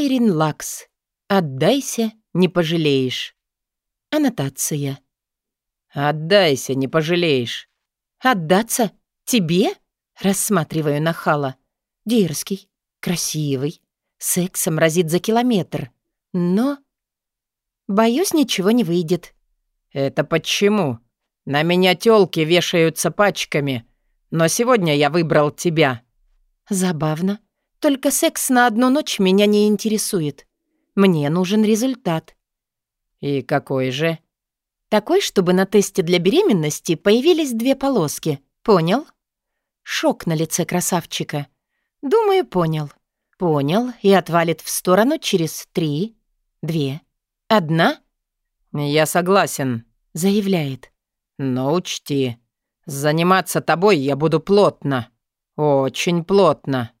Айрин Лакс. Отдайся, не пожалеешь. Аннотация. Отдайся, не пожалеешь. Отдаться? Тебе? Рассматриваю нахала. Дерзкий, красивый, сексом разит за километр. Но... Боюсь, ничего не выйдет. Это почему? На меня тёлки вешаются пачками, но сегодня я выбрал тебя. Забавно. Только секс на одну ночь меня не интересует. Мне нужен результат. И какой же? Такой, чтобы на тесте для беременности появились две полоски. Понял? Шок на лице красавчика. Думаю, понял. Понял и отвалит в сторону через три, две, одна. «Я согласен», — заявляет. «Но учти, заниматься тобой я буду плотно, очень плотно».